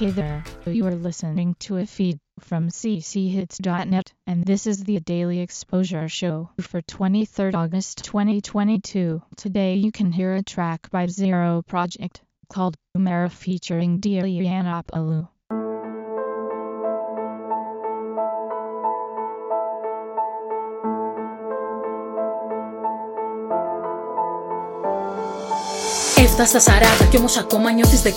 Hey there, you are listening to a feed from cchits.net, and this is the Daily Exposure Show for 23rd August 2022. Today you can hear a track by Zero Project called Umera featuring Dianapalu. Έφτασα στα 40 κι όμως ακόμα νιώθεις 16.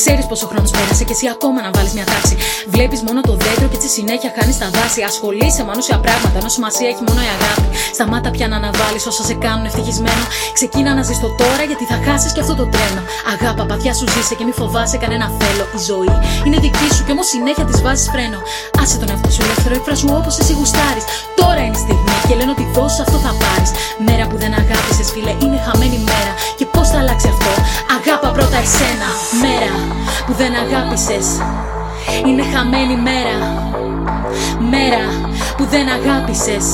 Ξέρεις πόσο χρόνος πέρασε και εσύ ακόμα να βάλεις μια τάξη. Βλέπεις μόνο το δέντρο και έτσι συνέχεια χάνεις τα δάση. Ασχολείσαι με ανούσια πράγματα ενώ σημασία έχει μόνο η αγάπη. Σταμάτα πια να αναβάλεις όσα σε κάνουν ευτυχισμένο. Ξεκίνα να ζεις το τώρα γιατί θα χάσεις και αυτό το τρένο. Αγάπα, παθιά σου ζήσε και μη φοβάσαι κανένα θέλω. Η ζωή είναι δική σου κι όμως συνέχεια της βάζεις φρένο. Άσε τον εαυτό σου ελεύθερο, εκφράσου όπως εσύ γουστάρεις. Τώρα είναι η στιγμή και λένε ότι δώσει αυτό θα πάρεις. Μέρα που δεν αγάπησες, φίλε, είναι χαμένη αγάπα πρώτα εσένα. Μέρα που δεν αγάπησες, είναι χαμένη μέρα. Μέρα που δεν αγάπησες,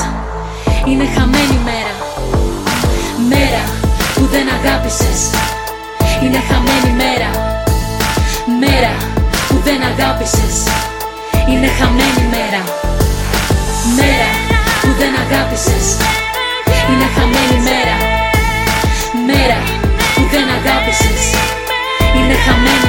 είναι χαμένη μέρα. Μέρα που δεν αγάπησες, είναι χαμένη μέρα. Μέρα που δεν αγάπησες, είναι χαμένη μέρα. Μέρα που δεν αγάπησες, coming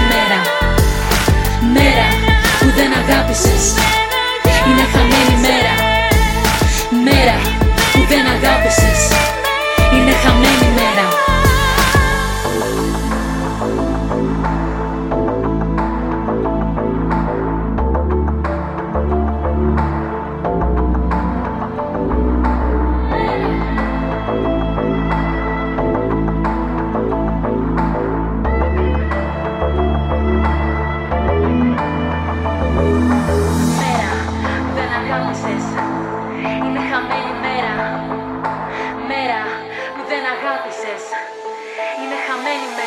Amen.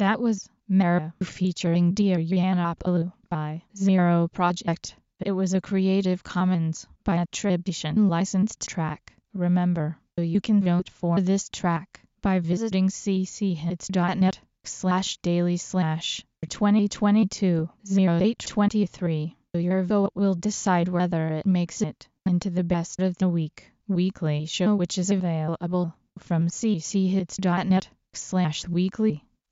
That was Mera featuring Dear Yanapalu by Zero Project. It was a Creative Commons by attribution licensed track. Remember, you can vote for this track by visiting cchits.net slash daily slash 2022 0823. Your vote will decide whether it makes it into the best of the week weekly show which is available from cchits.net slash weekly.